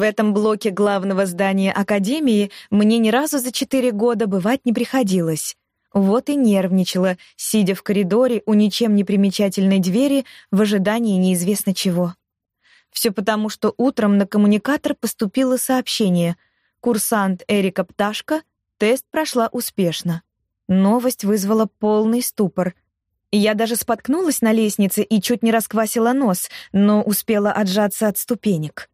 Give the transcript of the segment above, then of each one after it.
В этом блоке главного здания Академии мне ни разу за четыре года бывать не приходилось. Вот и нервничала, сидя в коридоре у ничем не примечательной двери в ожидании неизвестно чего. Все потому, что утром на коммуникатор поступило сообщение. Курсант Эрика Пташка, тест прошла успешно. Новость вызвала полный ступор. Я даже споткнулась на лестнице и чуть не расквасила нос, но успела отжаться от ступенек.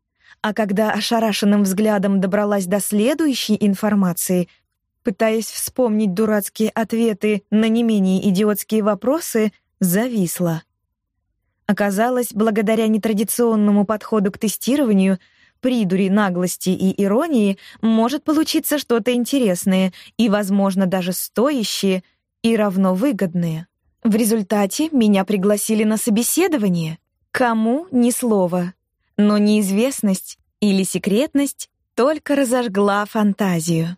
А когда ошарашенным взглядом добралась до следующей информации, пытаясь вспомнить дурацкие ответы на не менее идиотские вопросы, зависла. Оказалось, благодаря нетрадиционному подходу к тестированию, придури, наглости и иронии может получиться что-то интересное и, возможно, даже стоящее и равно выгодное. В результате меня пригласили на собеседование. Кому — ни слова. Но неизвестность или секретность только разожгла фантазию.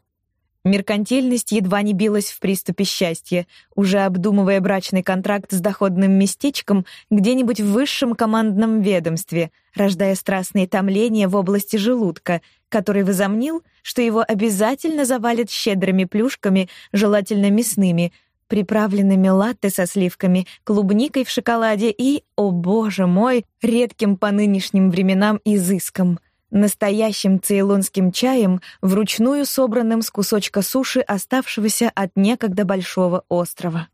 Меркантильность едва не билась в приступе счастья, уже обдумывая брачный контракт с доходным местечком где-нибудь в высшем командном ведомстве, рождая страстные томления в области желудка, который возомнил, что его обязательно завалят щедрыми плюшками, желательно мясными, приправленными латте со сливками, клубникой в шоколаде и, о боже мой, редким по нынешним временам изыском — настоящим цейлонским чаем, вручную собранным с кусочка суши, оставшегося от некогда большого острова.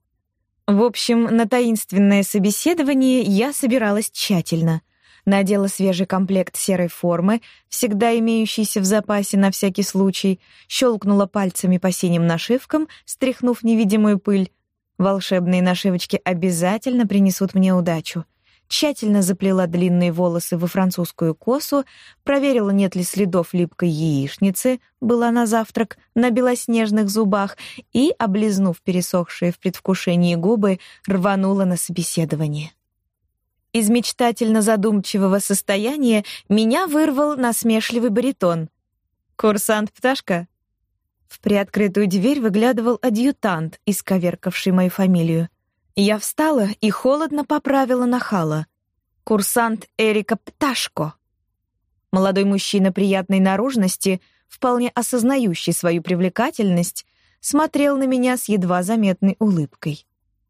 В общем, на таинственное собеседование я собиралась тщательно. Надела свежий комплект серой формы, всегда имеющийся в запасе на всякий случай, щелкнула пальцами по синим нашивкам, стряхнув невидимую пыль. Волшебные нашивочки обязательно принесут мне удачу тщательно заплела длинные волосы во французскую косу, проверила, нет ли следов липкой яичницы, была на завтрак, на белоснежных зубах и, облизнув пересохшие в предвкушении губы, рванула на собеседование. Из мечтательно-задумчивого состояния меня вырвал насмешливый баритон. «Курсант Пташка?» В приоткрытую дверь выглядывал адъютант, исковеркавший мою фамилию. Я встала и холодно поправила нахала. Курсант Эрика Пташко. Молодой мужчина приятной наружности, вполне осознающий свою привлекательность, смотрел на меня с едва заметной улыбкой.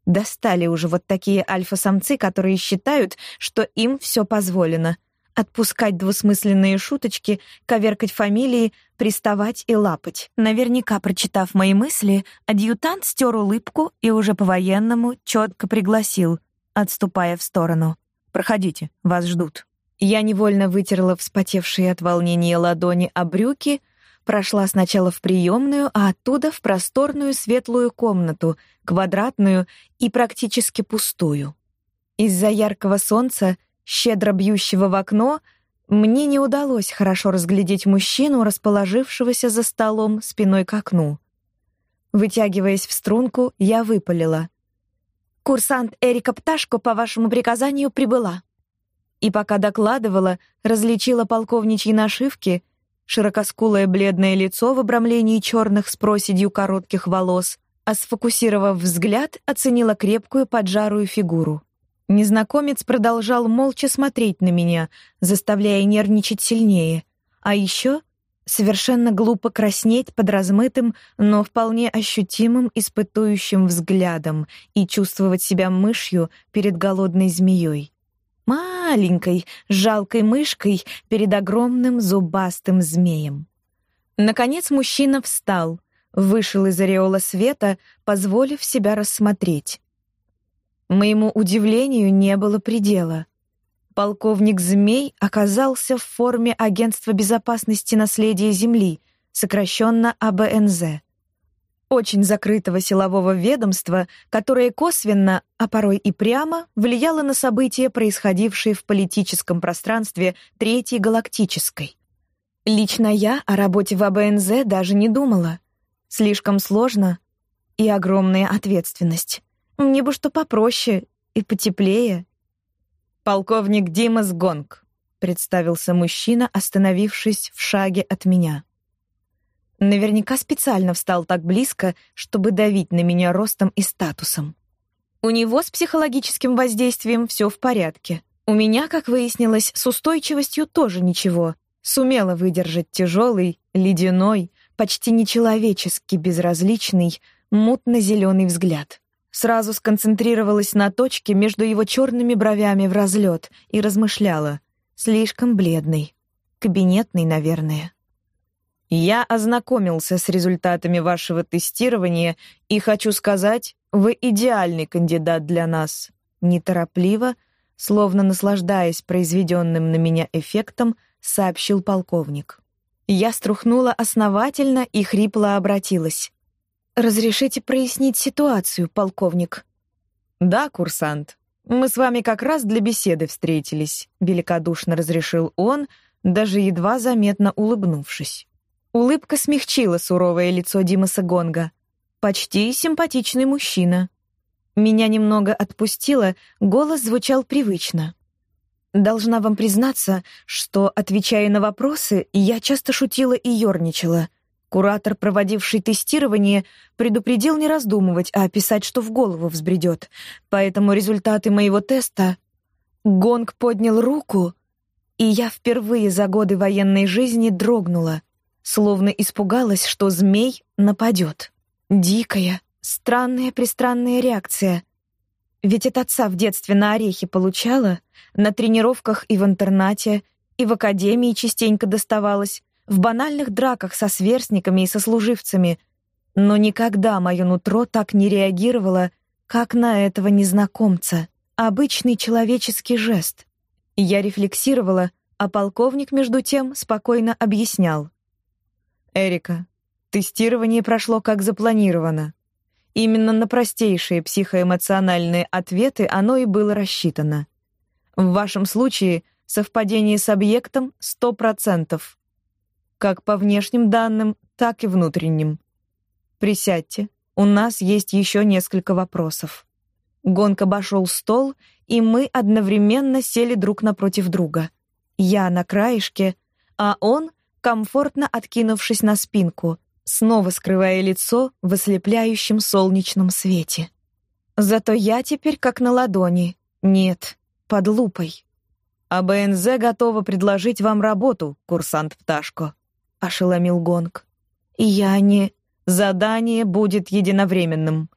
Достали уже вот такие альфа-самцы, которые считают, что им все позволено отпускать двусмысленные шуточки, коверкать фамилии, приставать и лапать. Наверняка, прочитав мои мысли, адъютант стер улыбку и уже по-военному четко пригласил, отступая в сторону. «Проходите, вас ждут». Я невольно вытерла вспотевшие от волнения ладони о брюки, прошла сначала в приемную, а оттуда в просторную светлую комнату, квадратную и практически пустую. Из-за яркого солнца щедро бьющего в окно, мне не удалось хорошо разглядеть мужчину, расположившегося за столом спиной к окну. Вытягиваясь в струнку, я выпалила. «Курсант Эрика Пташко по вашему приказанию прибыла». И пока докладывала, различила полковничьи нашивки, широкоскулое бледное лицо в обрамлении черных с проседью коротких волос, а сфокусировав взгляд, оценила крепкую поджарую фигуру. Незнакомец продолжал молча смотреть на меня, заставляя нервничать сильнее. А еще совершенно глупо краснеть под размытым, но вполне ощутимым испытующим взглядом и чувствовать себя мышью перед голодной змеей. Маленькой, жалкой мышкой перед огромным зубастым змеем. Наконец мужчина встал, вышел из ореола света, позволив себя рассмотреть. Моему удивлению не было предела. Полковник Змей оказался в форме Агентства безопасности наследия Земли, сокращенно АБНЗ. Очень закрытого силового ведомства, которое косвенно, а порой и прямо, влияло на события, происходившие в политическом пространстве Третьей Галактической. Лично я о работе в АБНЗ даже не думала. Слишком сложно и огромная ответственность. Мне бы что попроще и потеплее. Полковник Димас Гонг, представился мужчина, остановившись в шаге от меня. Наверняка специально встал так близко, чтобы давить на меня ростом и статусом. У него с психологическим воздействием все в порядке. У меня, как выяснилось, с устойчивостью тоже ничего. сумела выдержать тяжелый, ледяной, почти нечеловечески безразличный, мутно-зеленый взгляд. Сразу сконцентрировалась на точке между его черными бровями в разлет и размышляла. Слишком бледный. Кабинетный, наверное. Я ознакомился с результатами вашего тестирования и хочу сказать, вы идеальный кандидат для нас. Неторопливо, словно наслаждаясь произведенным на меня эффектом, сообщил полковник. Я струхнула основательно и хрипло обратилась. «Разрешите прояснить ситуацию, полковник?» «Да, курсант. Мы с вами как раз для беседы встретились», — великодушно разрешил он, даже едва заметно улыбнувшись. Улыбка смягчила суровое лицо Димаса Гонга. Почти симпатичный мужчина. Меня немного отпустило, голос звучал привычно. Должна вам признаться, что, отвечая на вопросы, я часто шутила и ёрничала. Куратор, проводивший тестирование, предупредил не раздумывать, а писать, что в голову взбредет. Поэтому результаты моего теста... Гонг поднял руку, и я впервые за годы военной жизни дрогнула словно испугалась, что змей нападет. Дикая, странная-пристранная реакция. Ведь от отца в детстве на орехи получала, на тренировках и в интернате, и в академии частенько доставалась, в банальных драках со сверстниками и сослуживцами. Но никогда мое нутро так не реагировало, как на этого незнакомца. Обычный человеческий жест. Я рефлексировала, а полковник, между тем, спокойно объяснял. Эрика, тестирование прошло как запланировано. Именно на простейшие психоэмоциональные ответы оно и было рассчитано. В вашем случае совпадение с объектом 100%. Как по внешним данным, так и внутренним. Присядьте, у нас есть еще несколько вопросов. Гонк обошел стол, и мы одновременно сели друг напротив друга. Я на краешке, а он комфортно откинувшись на спинку, снова скрывая лицо в ослепляющем солнечном свете. Зато я теперь как на ладони. Нет, под лупой. А БНЗ готова предложить вам работу, курсант Пташко, ошеломил Гонг. Я не задание будет единовременным.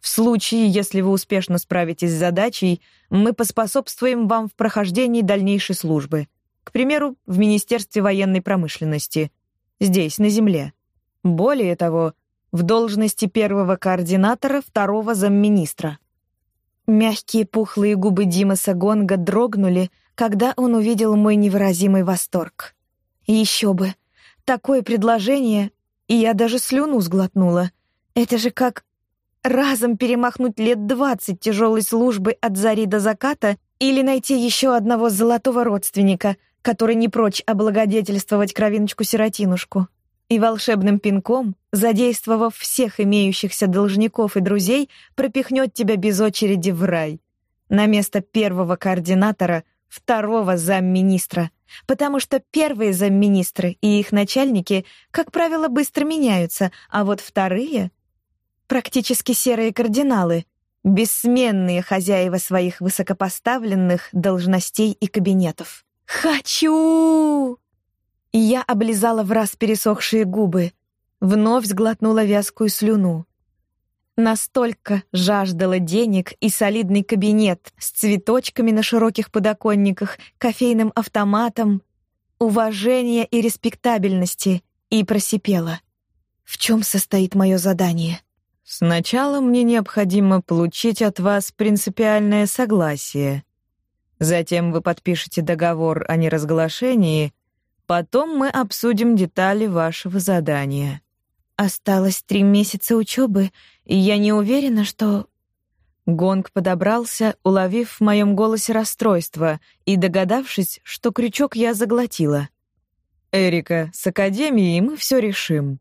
В случае, если вы успешно справитесь с задачей, мы поспособствуем вам в прохождении дальнейшей службы. К примеру, в Министерстве военной промышленности. Здесь, на Земле. Более того, в должности первого координатора второго замминистра. Мягкие пухлые губы Димаса Гонга дрогнули, когда он увидел мой невыразимый восторг. Еще бы! Такое предложение, и я даже слюну сглотнула. Это же как разом перемахнуть лет двадцать тяжелой службы от зари до заката или найти еще одного золотого родственника, который не прочь облагодетельствовать кровиночку-сиротинушку. И волшебным пинком, задействовав всех имеющихся должников и друзей, пропихнет тебя без очереди в рай. На место первого координатора — второго замминистра, потому что первые замминистры и их начальники, как правило, быстро меняются, а вот вторые — практически серые кардиналы, бессменные хозяева своих высокопоставленных должностей и кабинетов. «Хочу!» Я облизала в раз пересохшие губы, вновь сглотнула вязкую слюну. Настолько жаждала денег и солидный кабинет с цветочками на широких подоконниках, кофейным автоматом, уважения и респектабельности, и просипела. В чем состоит мое задание? Сначала мне необходимо получить от вас принципиальное согласие Затем вы подпишете договор о неразглашении, потом мы обсудим детали вашего задания. Осталось три месяца учебы, и я не уверена, что Гонг подобрался, уловив в моем голосе расстройство и догадавшись, что крючок я заглотила. «Эрика, с Академией мы все решим.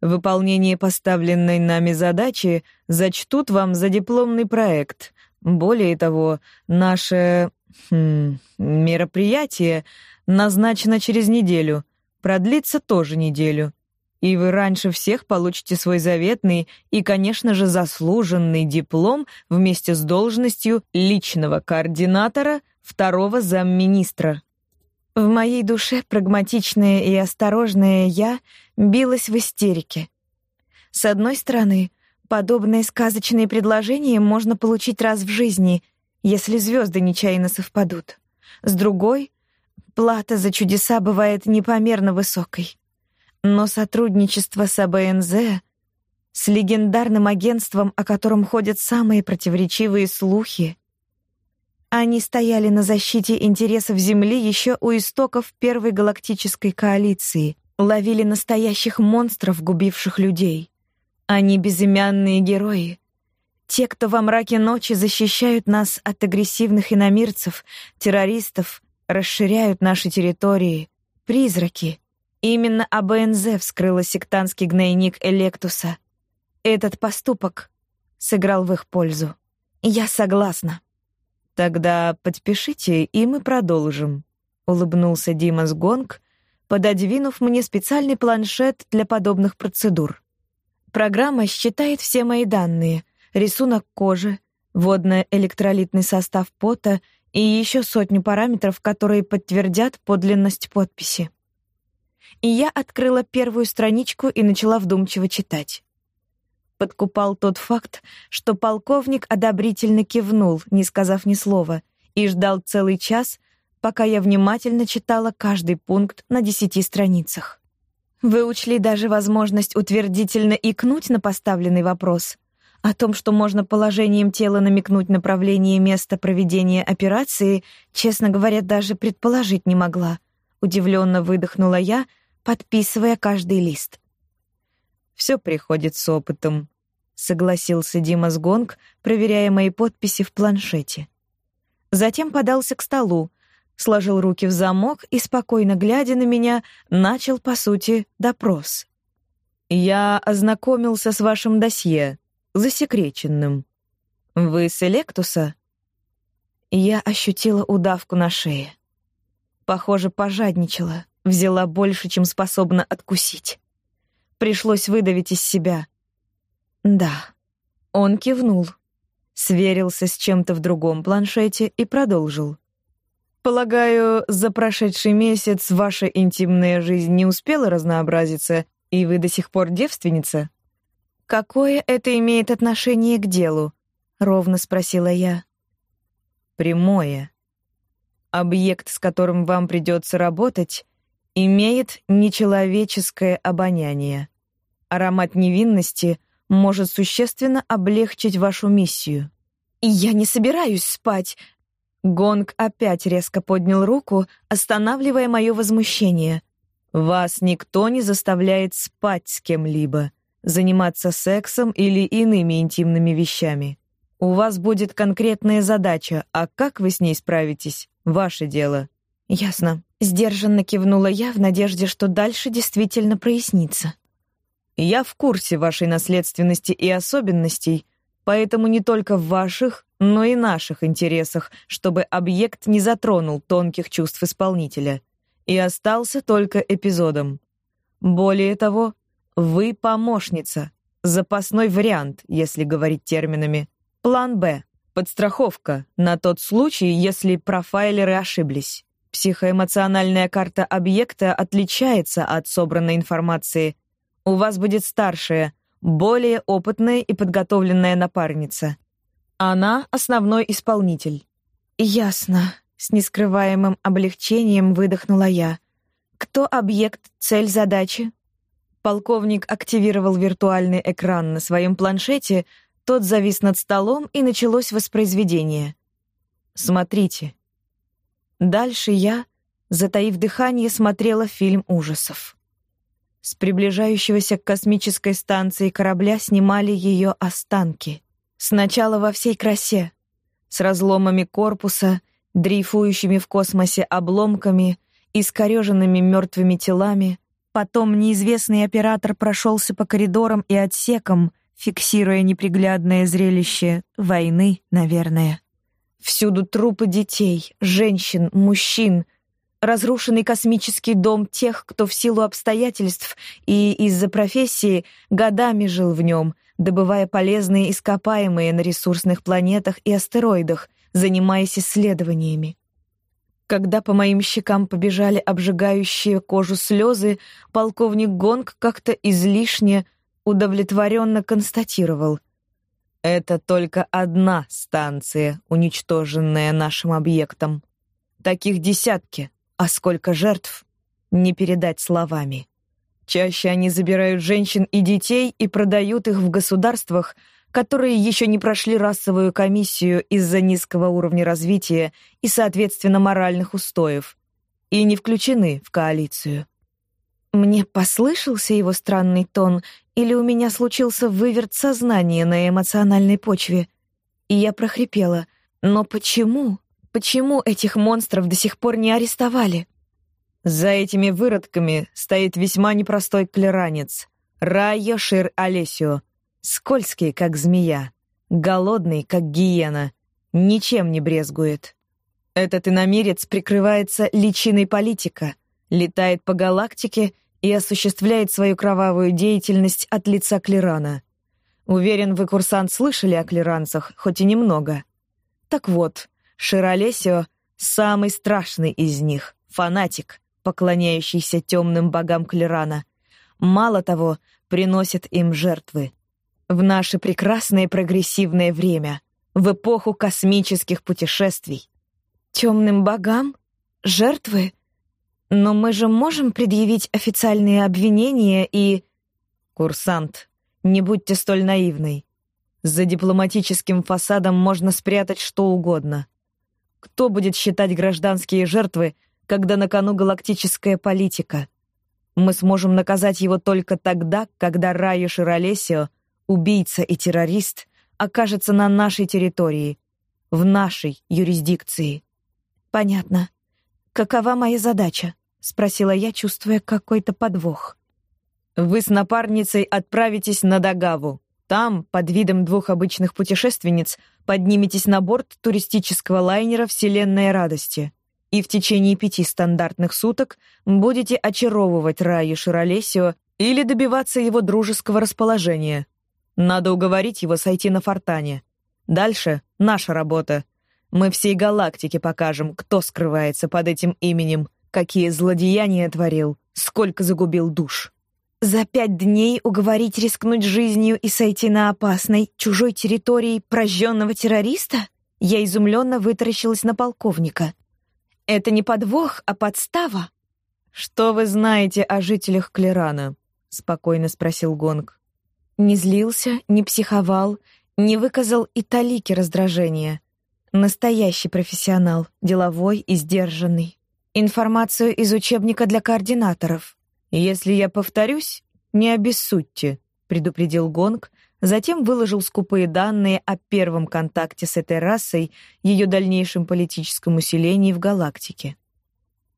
Выполнение поставленной нами задачи зачтут вам за дипломный проект. Более того, наше Хм, мероприятие назначено через неделю, продлится тоже неделю. И вы раньше всех получите свой заветный и, конечно же, заслуженный диплом вместе с должностью личного координатора второго замминистра. В моей душе прагматичная и осторожная я билась в истерике. С одной стороны, подобные сказочные предложения можно получить раз в жизни, если звезды нечаянно совпадут. С другой, плата за чудеса бывает непомерно высокой. Но сотрудничество с АБНЗ, с легендарным агентством, о котором ходят самые противоречивые слухи, они стояли на защите интересов Земли еще у истоков Первой галактической коалиции, ловили настоящих монстров, губивших людей. Они безымянные герои. Те, кто во мраке ночи защищают нас от агрессивных иномирцев, террористов, расширяют наши территории. Призраки. Именно АБНЗ вскрыла сектантский гнойник Электуса. Этот поступок сыграл в их пользу. Я согласна. Тогда подпишите, и мы продолжим, улыбнулся Дима Сгонг, пододвинув мне специальный планшет для подобных процедур. Программа считает все мои данные: рисунок кожи, водно-электролитный состав пота и еще сотню параметров, которые подтвердят подлинность подписи. И я открыла первую страничку и начала вдумчиво читать подкупал тот факт, что полковник одобрительно кивнул, не сказав ни слова, и ждал целый час, пока я внимательно читала каждый пункт на десяти страницах. Вы учли даже возможность утвердительно икнуть на поставленный вопрос. О том, что можно положением тела намекнуть направление места проведения операции, честно говоря, даже предположить не могла. Удивленно выдохнула я, подписывая каждый лист. Все приходит с опытом, согласился Дима Сгонг, проверяя мои подписи в планшете. Затем подался к столу, сложил руки в замок и спокойно глядя на меня, начал по сути допрос. Я ознакомился с вашим досье, засекреченным. Вы с Электуса? Я ощутила удавку на шее. Похоже, пожадничала, взяла больше, чем способна откусить. Пришлось выдавить из себя. Да. Он кивнул, сверился с чем-то в другом планшете и продолжил. Полагаю, за прошедший месяц ваша интимная жизнь не успела разнообразиться, и вы до сих пор девственница? Какое это имеет отношение к делу? ровно спросила я. Прямое. Объект, с которым вам придется работать, имеет нечеловеческое обоняние. Аромат невинности может существенно облегчить вашу миссию. И я не собираюсь спать. Гонг опять резко поднял руку, останавливая мое возмущение. Вас никто не заставляет спать с кем-либо, заниматься сексом или иными интимными вещами. У вас будет конкретная задача, а как вы с ней справитесь ваше дело. Ясно. Сдержанно кивнула я в надежде, что дальше действительно прояснится. Я в курсе вашей наследственности и особенностей, поэтому не только в ваших, но и наших интересах, чтобы объект не затронул тонких чувств исполнителя и остался только эпизодом. Более того, вы помощница, запасной вариант, если говорить терминами. План Б подстраховка на тот случай, если профайлеры ошиблись. Психоэмоциональная карта объекта отличается от собранной информации, у вас будет старшая, более опытная и подготовленная напарница. Она — основной исполнитель. «Ясно», — с нескрываемым облегчением выдохнула я. «Кто объект, цель задачи?» Полковник активировал виртуальный экран на своем планшете, тот завис над столом, и началось воспроизведение. «Смотрите». Дальше я, затаив дыхание, смотрела фильм ужасов. С приближающегося к космической станции корабля снимали ее останки. Сначала во всей красе, с разломами корпуса, дрейфующими в космосе обломками, искореженными мертвыми телами. Потом неизвестный оператор прошелся по коридорам и отсекам, фиксируя неприглядное зрелище войны, наверное. Всюду трупы детей, женщин, мужчин — разрушенный космический дом тех, кто в силу обстоятельств и из-за профессии годами жил в нем, добывая полезные ископаемые на ресурсных планетах и астероидах, занимаясь исследованиями. Когда по моим щекам побежали обжигающие кожу слезы, полковник Гонг как-то излишне удовлетворенно констатировал. «Это только одна станция, уничтоженная нашим объектом. Таких десятки, а сколько жертв — не передать словами. Чаще они забирают женщин и детей и продают их в государствах, которые еще не прошли расовую комиссию из-за низкого уровня развития и, соответственно, моральных устоев, и не включены в коалицию. Мне послышался его странный тон, или у меня случился выверт сознания на эмоциональной почве, и я прохрипела. Но почему? Почему этих монстров до сих пор не арестовали? За этими выродками стоит весьма непростой клеранец — Райо Шир Олесио, Скользкий, как змея, голодный, как гиена, ничем не брезгует. Этот иномирец прикрывается личиной политика, летает по галактике и осуществляет свою кровавую деятельность от лица Клирана. Уверен, вы, курсант, слышали о клиранцах, хоть и немного. Так вот, Широлесио — самый страшный из них, фанатик, поклоняющийся темным богам Клирана. Мало того, приносит им жертвы в наше прекрасное прогрессивное время, в эпоху космических путешествий. Темным богам? Жертвы? Но мы же можем предъявить официальные обвинения и... Курсант, не будьте столь наивной. За дипломатическим фасадом можно спрятать что угодно. Кто будет считать гражданские жертвы, когда на кону галактическая политика? Мы сможем наказать его только тогда, когда Райо Широлесио убийца и террорист окажется на нашей территории, в нашей юрисдикции. Понятно. Какова моя задача? Спросила я, чувствуя какой-то подвох. Вы с напарницей отправитесь на Дагаву. Там, под видом двух обычных путешественниц, подниметесь на борт туристического лайнера Вселенная радости. И в течение пяти стандартных суток будете очаровывать Раю Широлесио или добиваться его дружеского расположения. Надо уговорить его сойти на фортане. Дальше наша работа. Мы всей галактике покажем, кто скрывается под этим именем, какие злодеяния творил, сколько загубил душ. За пять дней уговорить рискнуть жизнью и сойти на опасной, чужой территории прожженного террориста? Я изумленно вытаращилась на полковника. Это не подвох, а подстава. «Что вы знаете о жителях Клерана?» — спокойно спросил Гонг. Не злился, не психовал, не выказал и талики раздражения. Настоящий профессионал, деловой и сдержанный. Информацию из учебника для координаторов. Если я повторюсь, не обессудьте, предупредил Гонг, затем выложил скупые данные о первом контакте с этой расой, ее дальнейшем политическом усилении в галактике.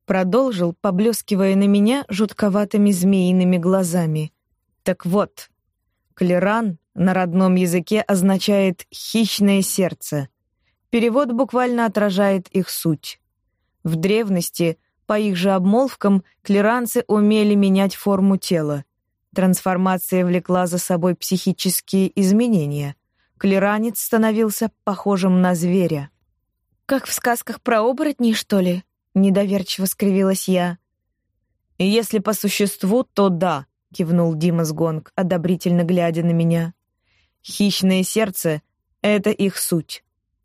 Продолжил, поблескивая на меня жутковатыми змеиными глазами. Так вот, Клеран на родном языке означает «хищное сердце». Перевод буквально отражает их суть. В древности, по их же обмолвкам, клеранцы умели менять форму тела. Трансформация влекла за собой психические изменения. Клеранец становился похожим на зверя. «Как в сказках про оборотней, что ли?» — недоверчиво скривилась я. «Если по существу, то да», кивнул Дима Сгонг, одобрительно глядя на меня. Хищное сердце — это их суть.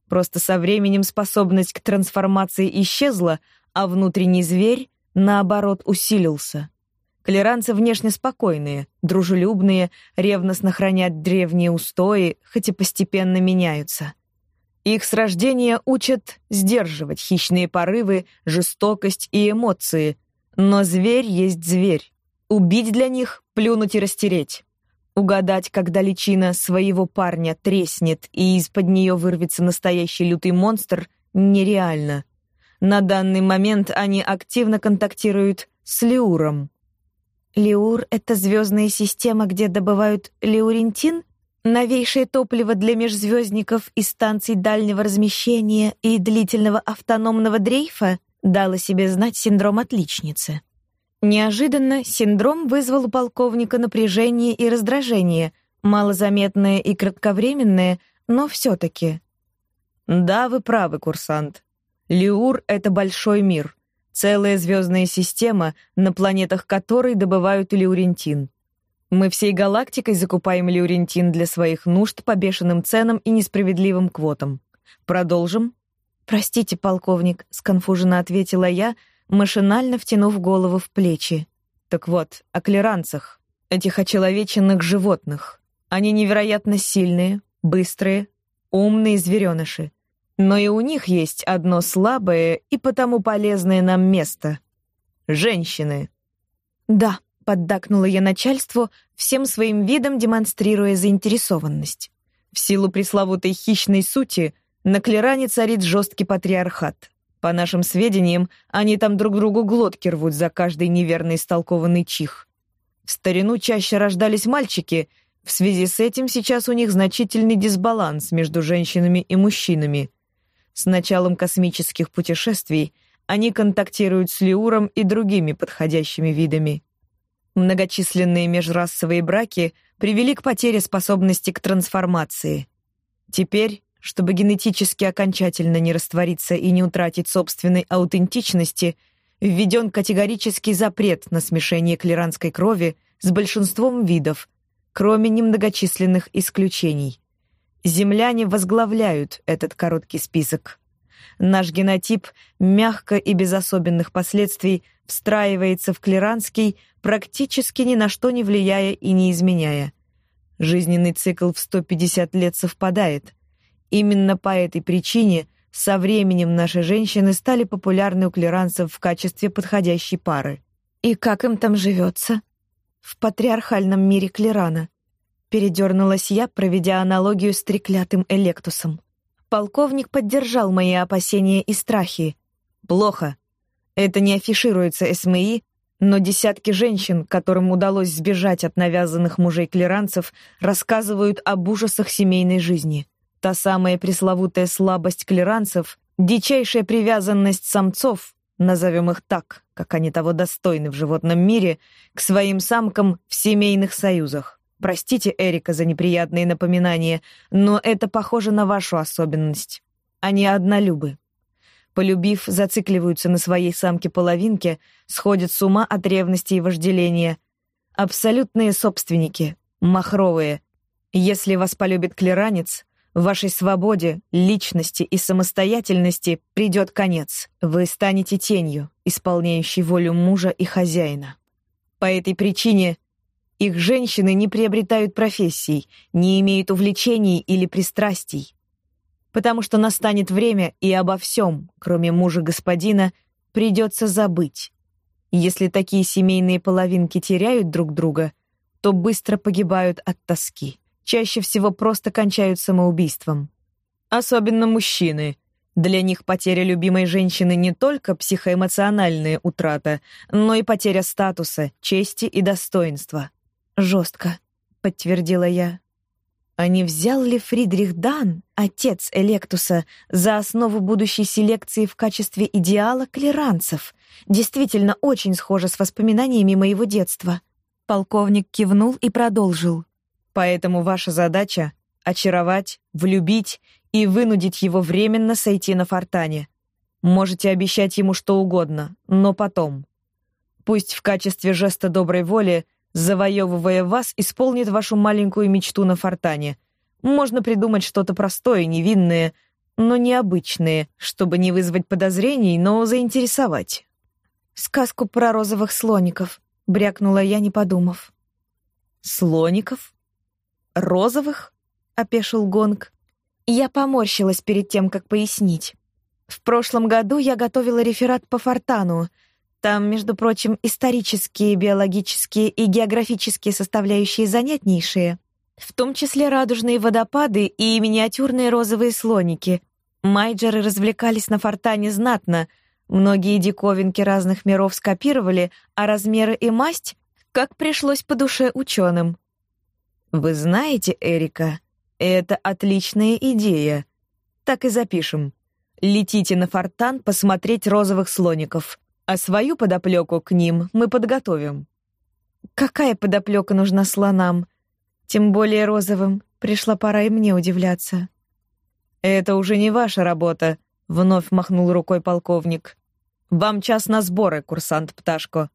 Просто со временем способность к трансформации исчезла, а внутренний зверь, наоборот, усилился. Клеранцы внешне спокойные, дружелюбные, ревностно хранят древние устои, хоть и постепенно меняются. Их с рождения учат сдерживать хищные порывы, жестокость и эмоции, но зверь есть зверь. Убить для них, плюнуть и растереть. Угадать, когда личина своего парня треснет и из-под нее вырвется настоящий лютый монстр, нереально. На данный момент они активно контактируют с Леуром. Леур — это звездная система, где добывают леурентин? Новейшее топливо для межзвездников и станций дальнего размещения и длительного автономного дрейфа дало себе знать синдром отличницы. Неожиданно синдром вызвал у полковника напряжение и раздражение, малозаметное и кратковременное, но все таки «Да, вы правы, курсант. Лиур — это большой мир, целая звездная система, на планетах которой добывают лиурентин. Мы всей галактикой закупаем лиурентин для своих нужд по бешеным ценам и несправедливым квотам. Продолжим? «Простите, полковник», — сконфуженно ответила я, машинально втянув голову в плечи. «Так вот, о клеранцах, этих очеловеченных животных. Они невероятно сильные, быстрые, умные звереныши. Но и у них есть одно слабое и потому полезное нам место — женщины. «Да», — поддакнула я начальству, всем своим видом демонстрируя заинтересованность. В силу пресловутой хищной сути на Клеране царит жесткий патриархат. По нашим сведениям, они там друг другу глотки рвут за каждый неверный истолкованный чих. В старину чаще рождались мальчики, в связи с этим сейчас у них значительный дисбаланс между женщинами и мужчинами — с началом космических путешествий они контактируют с Лиуром и другими подходящими видами. Многочисленные межрасовые браки привели к потере способности к трансформации. Теперь, чтобы генетически окончательно не раствориться и не утратить собственной аутентичности, введен категорический запрет на смешение клеранской крови с большинством видов, кроме немногочисленных исключений. Земляне возглавляют этот короткий список. Наш генотип мягко и без особенных последствий встраивается в клеранский, практически ни на что не влияя и не изменяя. Жизненный цикл в 150 лет совпадает. Именно по этой причине со временем наши женщины стали популярны у клеранцев в качестве подходящей пары. И как им там живется? В патриархальном мире клерана. Передернулась я, проведя аналогию с треклятым Электусом. Полковник поддержал мои опасения и страхи. Плохо. Это не афишируется СМИ, но десятки женщин, которым удалось сбежать от навязанных мужей клеранцев, рассказывают об ужасах семейной жизни. Та самая пресловутая слабость клеранцев, дичайшая привязанность самцов, назовем их так, как они того достойны в животном мире, к своим самкам в семейных союзах. Простите, Эрика, за неприятные напоминания, но это похоже на вашу особенность. Они однолюбы. Полюбив, зацикливаются на своей самке-половинке, сходят с ума от ревности и вожделения. Абсолютные собственники, махровые. Если вас полюбит клеранец, вашей свободе, личности и самостоятельности придет конец. Вы станете тенью, исполняющей волю мужа и хозяина. По этой причине их женщины не приобретают профессий, не имеют увлечений или пристрастий. Потому что настанет время, и обо всем, кроме мужа господина, придется забыть. Если такие семейные половинки теряют друг друга, то быстро погибают от тоски. Чаще всего просто кончают самоубийством. Особенно мужчины. Для них потеря любимой женщины не только психоэмоциональная утрата, но и потеря статуса, чести и достоинства. Жестко, подтвердила я. А не взял ли Фридрих Дан, отец Электуса, за основу будущей селекции в качестве идеала клеранцев? Действительно очень схоже с воспоминаниями моего детства. Полковник кивнул и продолжил. Поэтому ваша задача — очаровать, влюбить и вынудить его временно сойти на фортане. Можете обещать ему что угодно, но потом. Пусть в качестве жеста доброй воли — завоевывая вас, исполнит вашу маленькую мечту на фортане. Можно придумать что-то простое, невинное, но необычное, чтобы не вызвать подозрений, но заинтересовать. «Сказку про розовых слоников», — брякнула я, не подумав. «Слоников? Розовых?» — опешил Гонг. Я поморщилась перед тем, как пояснить. В прошлом году я готовила реферат по фортану — там, между прочим, исторические, биологические и географические составляющие занятнейшие, в том числе радужные водопады и миниатюрные розовые слоники. Майджеры развлекались на фортане знатно. Многие диковинки разных миров скопировали, а размеры и масть как пришлось по душе ученым. Вы знаете, Эрика, это отличная идея. Так и запишем. Летите на фортан посмотреть розовых слоников а свою подоплеку к ним мы подготовим. Какая подоплека нужна слонам? Тем более розовым. Пришла пора и мне удивляться. Это уже не ваша работа. — вновь махнул рукой полковник. «Вам час на сборы, курсант Пташко.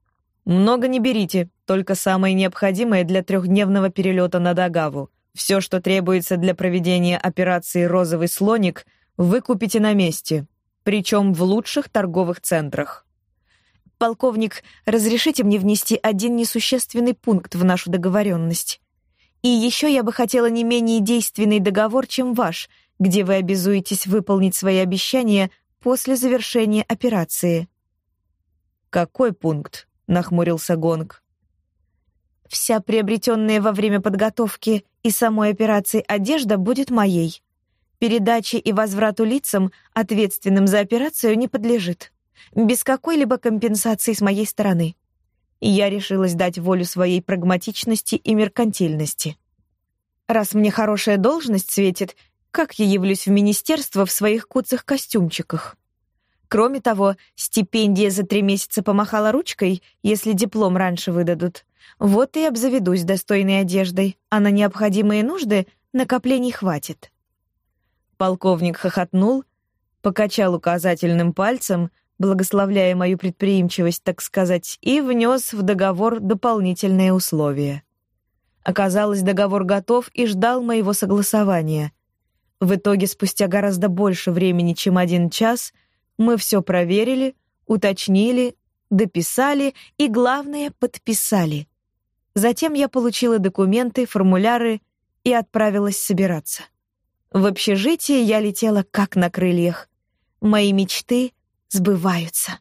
Много не берите, только самое необходимое для трехдневного перелета на Дагаву. Все, что требуется для проведения операции «Розовый слоник», вы купите на месте, причем в лучших торговых центрах. Полковник, разрешите мне внести один несущественный пункт в нашу договоренность. И еще я бы хотела не менее действенный договор, чем ваш, где вы обязуетесь выполнить свои обещания после завершения операции. Какой пункт? Нахмурился Гонг. Вся приобретенная во время подготовки и самой операции одежда будет моей. Передаче и возврату лицам, ответственным за операцию, не подлежит. Без какой-либо компенсации с моей стороны. Я решилась дать волю своей прагматичности и меркантильности. Раз мне хорошая должность светит, как я явлюсь в министерство в своих куцых костюмчиках? Кроме того, стипендия за три месяца помахала ручкой, если диплом раньше выдадут. Вот и обзаведусь достойной одеждой, а на необходимые нужды накоплений хватит. Полковник хохотнул, покачал указательным пальцем, благословляя мою предприимчивость, так сказать, и внес в договор дополнительные условия. Оказалось, договор готов и ждал моего согласования. В итоге, спустя гораздо больше времени, чем один час, мы все проверили, уточнили, дописали и, главное, подписали. Затем я получила документы, формуляры и отправилась собираться. В общежитие я летела как на крыльях. Мои мечты сбываются.